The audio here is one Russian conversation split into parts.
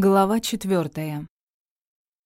Глава четвертая.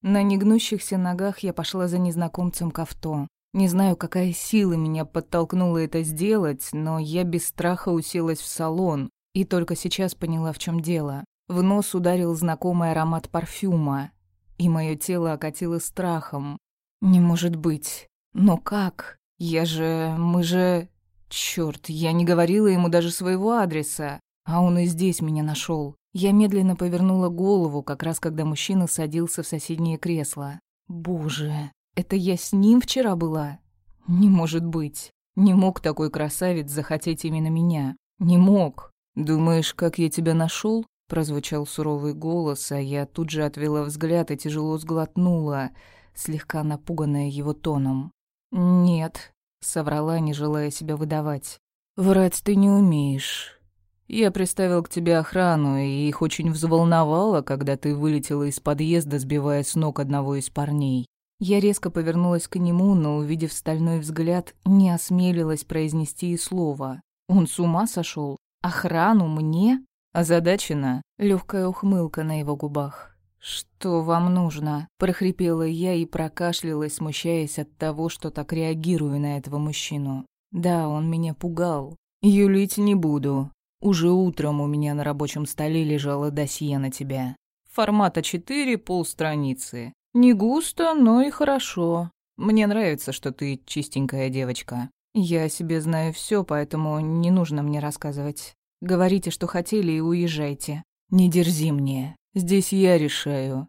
На негнущихся ногах я пошла за незнакомцем к авто. Не знаю, какая сила меня подтолкнула это сделать, но я без страха уселась в салон и только сейчас поняла, в чем дело. В нос ударил знакомый аромат парфюма, и мое тело окатило страхом. Не может быть. Но как? Я же... мы же... Чёрт, я не говорила ему даже своего адреса, а он и здесь меня нашел. Я медленно повернула голову, как раз когда мужчина садился в соседнее кресло. Боже, это я с ним вчера была? Не может быть. Не мог такой красавец захотеть именно меня. Не мог. «Думаешь, как я тебя нашел? прозвучал суровый голос, а я тут же отвела взгляд и тяжело сглотнула, слегка напуганная его тоном. «Нет», — соврала, не желая себя выдавать. «Врать ты не умеешь. Я приставил к тебе охрану, и их очень взволновало, когда ты вылетела из подъезда, сбивая с ног одного из парней. Я резко повернулась к нему, но, увидев стальной взгляд, не осмелилась произнести и слова. Он с ума сошел? Охрану мне? Озадачена? Легкая ухмылка на его губах. «Что вам нужно?» – прохрипела я и прокашлялась, смущаясь от того, что так реагирую на этого мужчину. Да, он меня пугал. «Юлить не буду. Уже утром у меня на рабочем столе лежало досье на тебя. Формата 4, полстраницы. Не густо, но и хорошо. Мне нравится, что ты чистенькая девочка. Я о себе знаю все, поэтому не нужно мне рассказывать. Говорите, что хотели, и уезжайте. Не дерзи мне. Здесь я решаю.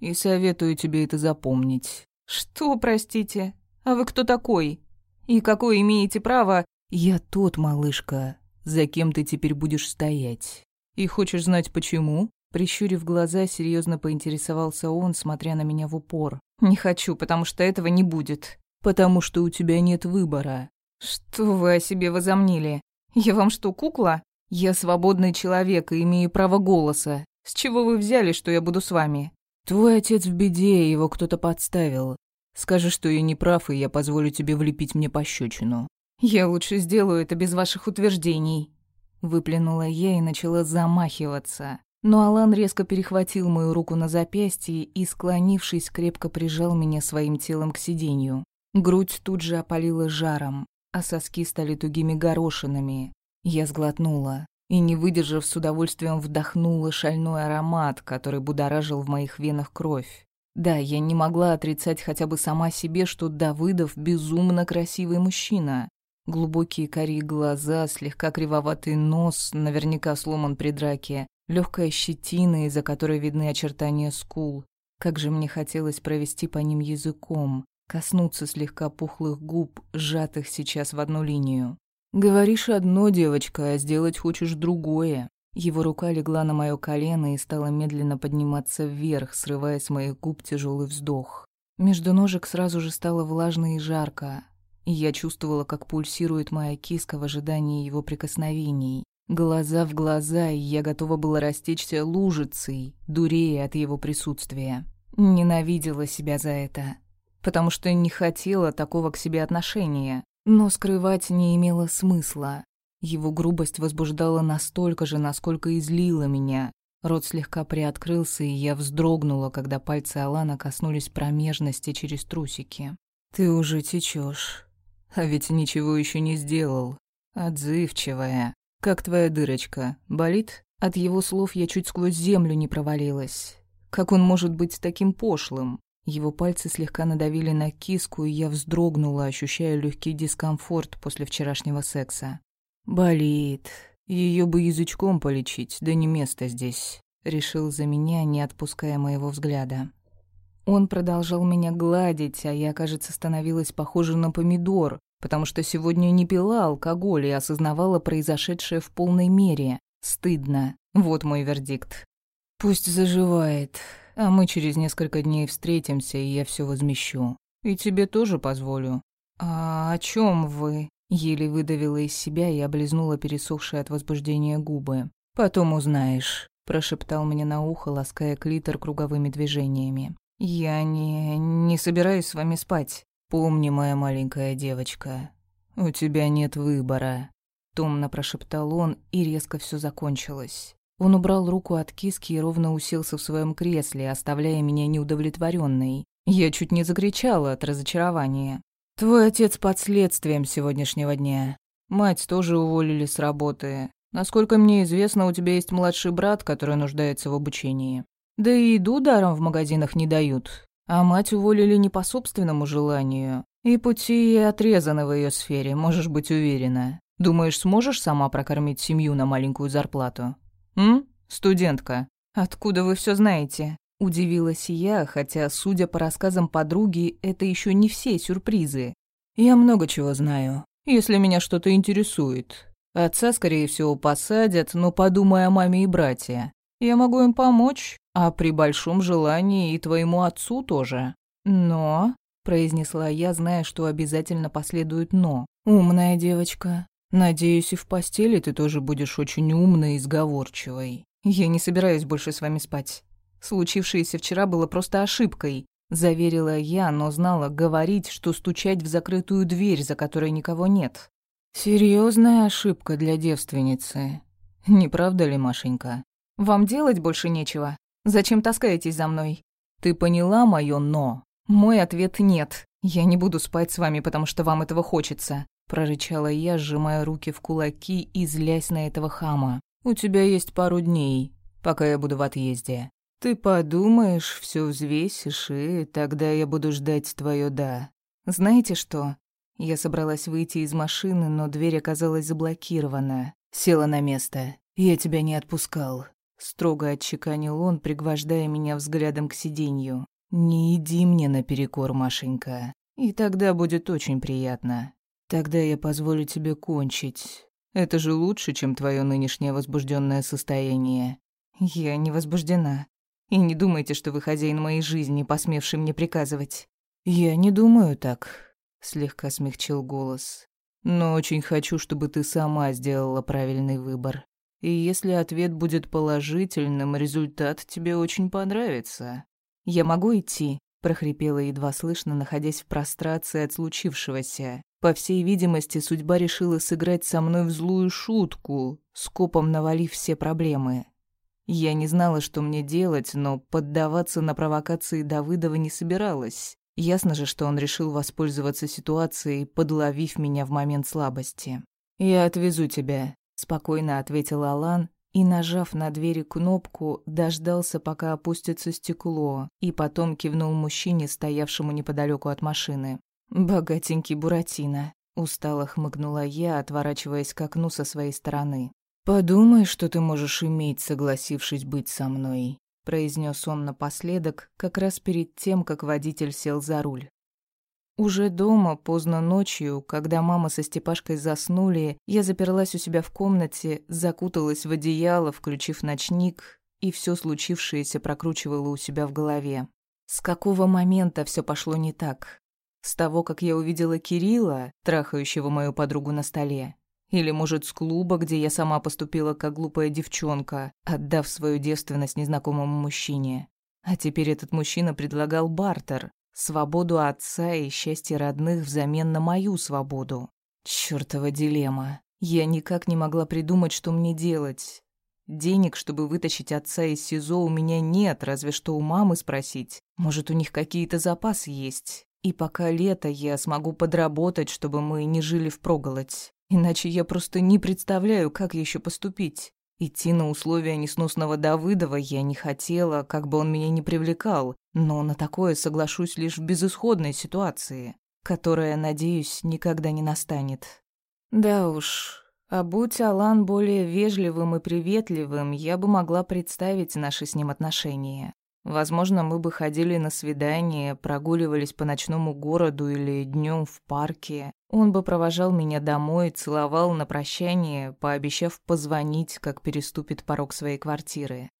И советую тебе это запомнить. Что, простите? А вы кто такой? И какое имеете право? Я тот, малышка, за кем ты теперь будешь стоять. И хочешь знать почему?» Прищурив глаза, серьезно поинтересовался он, смотря на меня в упор. «Не хочу, потому что этого не будет. Потому что у тебя нет выбора». «Что вы о себе возомнили? Я вам что, кукла? Я свободный человек и имею право голоса. С чего вы взяли, что я буду с вами?» «Твой отец в беде, его кто-то подставил. Скажи, что я не прав, и я позволю тебе влепить мне пощечину. «Я лучше сделаю это без ваших утверждений», — выплюнула я и начала замахиваться. Но Алан резко перехватил мою руку на запястье и, склонившись, крепко прижал меня своим телом к сиденью. Грудь тут же опалила жаром, а соски стали тугими горошинами. Я сглотнула и, не выдержав, с удовольствием вдохнула шальной аромат, который будоражил в моих венах кровь. Да, я не могла отрицать хотя бы сама себе, что Давыдов безумно красивый мужчина. Глубокие карие глаза, слегка кривоватый нос, наверняка сломан при драке, легкая щетина, из-за которой видны очертания скул. Как же мне хотелось провести по ним языком, коснуться слегка пухлых губ, сжатых сейчас в одну линию. «Говоришь одно, девочка, а сделать хочешь другое». Его рука легла на мое колено и стала медленно подниматься вверх, срывая с моих губ тяжелый вздох. Между ножек сразу же стало влажно и жарко, и я чувствовала, как пульсирует моя киска в ожидании его прикосновений. Глаза в глаза, и я готова была растечься лужицей, дурея от его присутствия. Ненавидела себя за это, потому что не хотела такого к себе отношения, но скрывать не имело смысла. Его грубость возбуждала настолько же, насколько излила меня. Рот слегка приоткрылся, и я вздрогнула, когда пальцы Алана коснулись промежности через трусики. «Ты уже течешь. А ведь ничего еще не сделал. Отзывчивая. Как твоя дырочка? Болит? От его слов я чуть сквозь землю не провалилась. Как он может быть таким пошлым? Его пальцы слегка надавили на киску, и я вздрогнула, ощущая легкий дискомфорт после вчерашнего секса. «Болит. Ее бы язычком полечить, да не место здесь», — решил за меня, не отпуская моего взгляда. Он продолжал меня гладить, а я, кажется, становилась похожа на помидор, потому что сегодня не пила алкоголь и осознавала произошедшее в полной мере. Стыдно. Вот мой вердикт. Пусть заживает, а мы через несколько дней встретимся, и я все возмещу. И тебе тоже позволю. А о чем вы? Еле выдавила из себя и облизнула пересохшие от возбуждения губы. Потом узнаешь, прошептал мне на ухо, лаская клитор круговыми движениями. «Я не... не собираюсь с вами спать. Помни, моя маленькая девочка, у тебя нет выбора», — томно прошептал он, и резко все закончилось. Он убрал руку от киски и ровно уселся в своем кресле, оставляя меня неудовлетворенной. Я чуть не закричала от разочарования. «Твой отец под следствием сегодняшнего дня. Мать тоже уволили с работы. Насколько мне известно, у тебя есть младший брат, который нуждается в обучении. Да и еду даром в магазинах не дают. А мать уволили не по собственному желанию. И пути отрезаны в ее сфере, можешь быть уверена. Думаешь, сможешь сама прокормить семью на маленькую зарплату? М? Студентка. Откуда вы все знаете? Удивилась я, хотя, судя по рассказам подруги, это еще не все сюрпризы. Я много чего знаю, если меня что-то интересует. Отца, скорее всего, посадят, но подумай о маме и брате. Я могу им помочь, а при большом желании и твоему отцу тоже. Но, произнесла я, зная, что обязательно последует но. Умная девочка. Надеюсь, и в постели ты тоже будешь очень умной и сговорчивой. Я не собираюсь больше с вами спать. Случившееся вчера было просто ошибкой, заверила я, но знала говорить, что стучать в закрытую дверь, за которой никого нет. Серьезная ошибка для девственницы. Не правда ли, Машенька? Вам делать больше нечего. Зачем таскаетесь за мной? Ты поняла моё «но»? Мой ответ «нет». Я не буду спать с вами, потому что вам этого хочется. Прорычала я, сжимая руки в кулаки и злясь на этого хама. У тебя есть пару дней, пока я буду в отъезде. Ты подумаешь, всё взвесишь, и тогда я буду ждать твоё «да». Знаете что? Я собралась выйти из машины, но дверь оказалась заблокирована. Села на место. Я тебя не отпускал. Строго отчеканил он, пригвождая меня взглядом к сиденью. «Не иди мне наперекор, Машенька, и тогда будет очень приятно. Тогда я позволю тебе кончить. Это же лучше, чем твое нынешнее возбужденное состояние». «Я не возбуждена. И не думайте, что вы хозяин моей жизни, посмевший мне приказывать». «Я не думаю так», — слегка смягчил голос. «Но очень хочу, чтобы ты сама сделала правильный выбор. И если ответ будет положительным, результат тебе очень понравится. Я могу идти, прохрипела едва слышно, находясь в прострации от случившегося. По всей видимости, судьба решила сыграть со мной в злую шутку, скопом навалив все проблемы. Я не знала, что мне делать, но поддаваться на провокации Давыдова не собиралась. Ясно же, что он решил воспользоваться ситуацией, подловив меня в момент слабости. «Я отвезу тебя», спокойно ответил Алан и, нажав на двери кнопку, дождался, пока опустится стекло, и потом кивнул мужчине, стоявшему неподалеку от машины. «Богатенький Буратино», — устало хмыкнула я, отворачиваясь к окну со своей стороны. «Подумай, что ты можешь иметь, согласившись быть со мной», — произнес он напоследок, как раз перед тем, как водитель сел за руль. Уже дома, поздно ночью, когда мама со Степашкой заснули, я заперлась у себя в комнате, закуталась в одеяло, включив ночник, и все случившееся прокручивала у себя в голове. С какого момента все пошло не так? С того, как я увидела Кирилла, трахающего мою подругу на столе? Или, может, с клуба, где я сама поступила как глупая девчонка, отдав свою девственность незнакомому мужчине? А теперь этот мужчина предлагал бартер, Свободу отца и счастье родных взамен на мою свободу. Чёртова дилемма. Я никак не могла придумать, что мне делать. Денег, чтобы вытащить отца из СИЗО, у меня нет, разве что у мамы спросить. Может, у них какие-то запасы есть. И пока лето, я смогу подработать, чтобы мы не жили впроголодь. Иначе я просто не представляю, как еще поступить. Идти на условия несносного Давыдова я не хотела, как бы он меня не привлекал, но на такое соглашусь лишь в безысходной ситуации, которая, надеюсь, никогда не настанет. Да уж, а будь Алан более вежливым и приветливым, я бы могла представить наши с ним отношения. Возможно, мы бы ходили на свидание, прогуливались по ночному городу или днем в парке. Он бы провожал меня домой, целовал на прощание, пообещав позвонить, как переступит порог своей квартиры.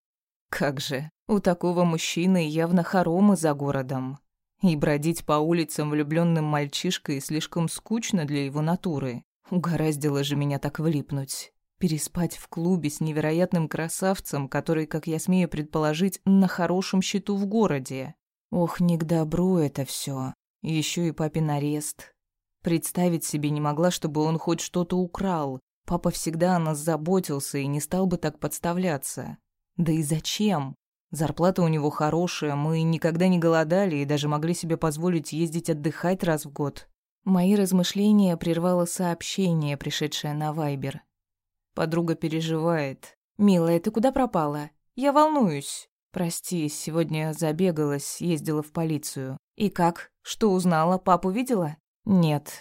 Как же, у такого мужчины явно хоромы за городом. И бродить по улицам влюбленным мальчишкой слишком скучно для его натуры. Угораздило же меня так влипнуть. Переспать в клубе с невероятным красавцем, который, как я смею предположить, на хорошем счету в городе. Ох, не к добру это все. Еще и папин арест. Представить себе не могла, чтобы он хоть что-то украл. Папа всегда о нас заботился и не стал бы так подставляться. Да и зачем? Зарплата у него хорошая, мы никогда не голодали и даже могли себе позволить ездить отдыхать раз в год. Мои размышления прервало сообщение, пришедшее на Вайбер. Подруга переживает. «Милая, ты куда пропала? Я волнуюсь». «Прости, сегодня забегалась, ездила в полицию». «И как? Что узнала? Папу видела?» «Нет».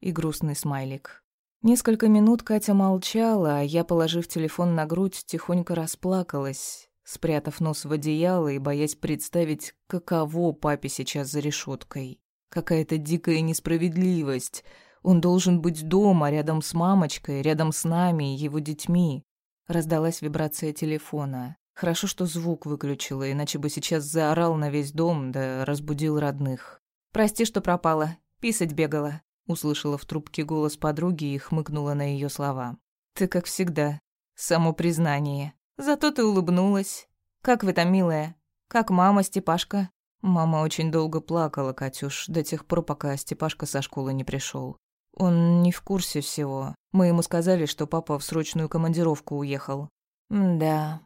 И грустный смайлик. Несколько минут Катя молчала, а я, положив телефон на грудь, тихонько расплакалась, спрятав нос в одеяло и боясь представить, каково папе сейчас за решеткой. Какая-то дикая несправедливость. Он должен быть дома, рядом с мамочкой, рядом с нами и его детьми. Раздалась вибрация телефона. Хорошо, что звук выключила, иначе бы сейчас заорал на весь дом, да разбудил родных. «Прости, что пропала. Писать бегала», — услышала в трубке голос подруги и хмыкнула на ее слова. «Ты как всегда. Само признание. Зато ты улыбнулась. Как вы там, милая? Как мама, Степашка?» Мама очень долго плакала, Катюш, до тех пор, пока Степашка со школы не пришел. Он не в курсе всего. Мы ему сказали, что папа в срочную командировку уехал. да.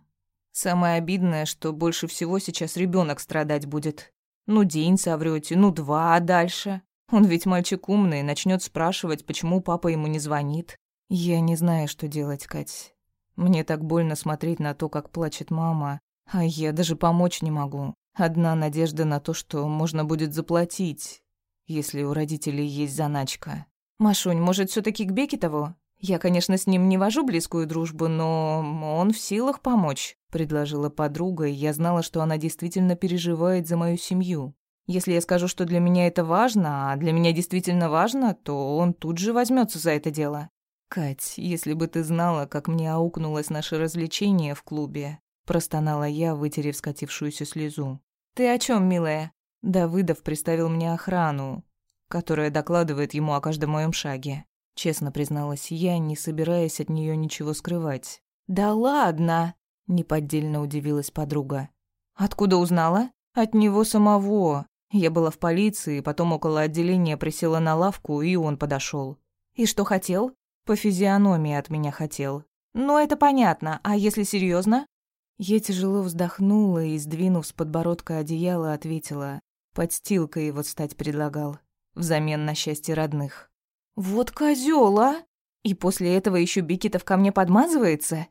Самое обидное, что больше всего сейчас ребенок страдать будет. Ну, день соврёте, ну, два, а дальше? Он ведь мальчик умный, начнет спрашивать, почему папа ему не звонит. Я не знаю, что делать, Кать. Мне так больно смотреть на то, как плачет мама, а я даже помочь не могу. Одна надежда на то, что можно будет заплатить, если у родителей есть заначка. «Машунь, может, все таки к Бекетову? Я, конечно, с ним не вожу близкую дружбу, но он в силах помочь», — предложила подруга, и я знала, что она действительно переживает за мою семью. Если я скажу, что для меня это важно, а для меня действительно важно, то он тут же возьмется за это дело. «Кать, если бы ты знала, как мне аукнулось наше развлечение в клубе», — простонала я, вытерев скатившуюся слезу. «Ты о чем, милая?» Давыдов приставил мне охрану, которая докладывает ему о каждом моем шаге. Честно призналась я, не собираясь от нее ничего скрывать. «Да ладно!» — неподдельно удивилась подруга. «Откуда узнала?» «От него самого. Я была в полиции, потом около отделения присела на лавку, и он подошел. «И что хотел?» «По физиономии от меня хотел». «Ну, это понятно. А если серьезно? Я тяжело вздохнула и, сдвинув с подбородка одеяло, ответила. Подстилкой его стать предлагал взамен на счастье родных. «Вот козёл, а! И после этого еще Бикетов ко мне подмазывается?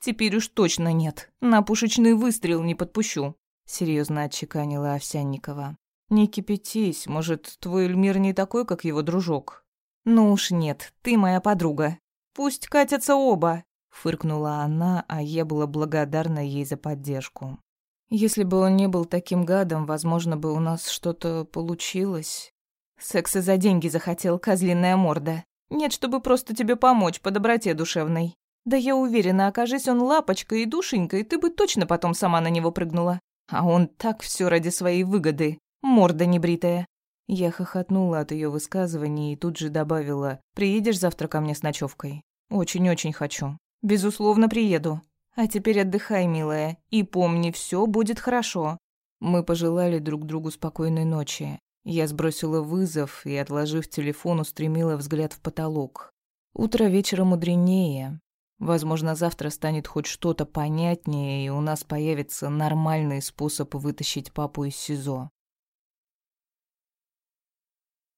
Теперь уж точно нет. На пушечный выстрел не подпущу», — серьезно отчеканила Овсянникова. «Не кипятись, может, твой Эльмир не такой, как его дружок?» «Ну уж нет, ты моя подруга. Пусть катятся оба», — фыркнула она, а я была благодарна ей за поддержку. «Если бы он не был таким гадом, возможно бы у нас что-то получилось». Секса за деньги захотел, козлиная морда. Нет, чтобы просто тебе помочь по доброте душевной. Да я уверена, окажись он лапочкой и душенькой, ты бы точно потом сама на него прыгнула. А он так все ради своей выгоды. Морда небритая. Я хохотнула от ее высказываний и тут же добавила, «Приедешь завтра ко мне с ночевкой? Очень-очень хочу. Безусловно, приеду. А теперь отдыхай, милая, и помни, все будет хорошо». Мы пожелали друг другу спокойной ночи. Я сбросила вызов и, отложив телефон, устремила взгляд в потолок. Утро вечера мудренее. Возможно, завтра станет хоть что-то понятнее, и у нас появится нормальный способ вытащить папу из СИЗО.